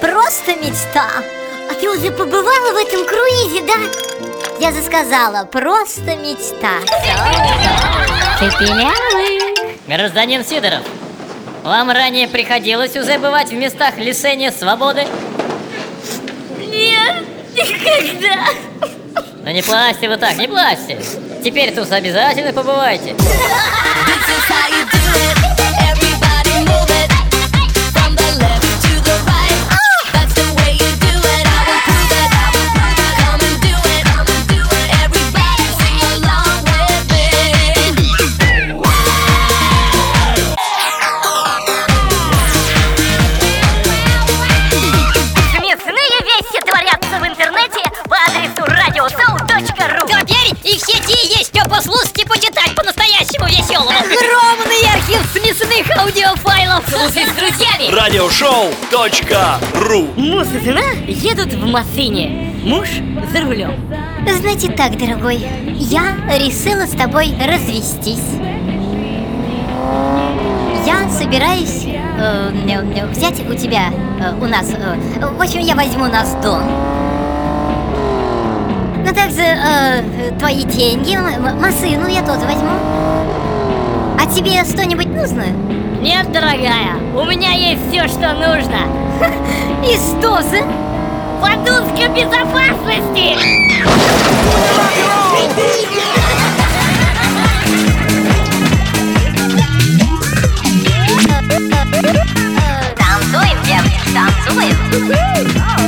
просто мечта. А ты уже побывала в этом круизе, да? Я же сказала, просто мечта. Цепелявый Гражданин Сидоров, вам ранее приходилось уже бывать в местах лишения свободы? Нет, никогда. Ну не плачьте вы так, не плачьте. Теперь тут обязательно побывайте radioshow.ru Теперь и в сети есть что послушать и почитать по-настоящему веселому Огромный архив смешных аудиофайлов. Слушай с друзьями. Радиошоу.ру Муж и жена едут в машине. Муж за рулем. Значит так, дорогой Я решила с тобой развестись. Я собираюсь э, э, взять у тебя, э, у нас э, В общем, я возьму нас дом Ну также э, твои деньги, машину я тоже возьму А тебе что-нибудь нужно? Нет, дорогая, у меня есть все, что нужно И что же? Подушка безопасности! Танцуем, девочки, танцуем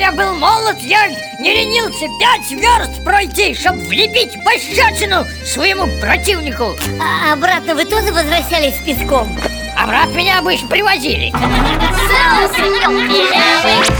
я был молод, я не ленился пять верст пройти, чтобы влепить пощечину своему противнику. А обратно вы тоже возвращались с песком? Обратно меня обычно привозили. Соус белявый, белявый.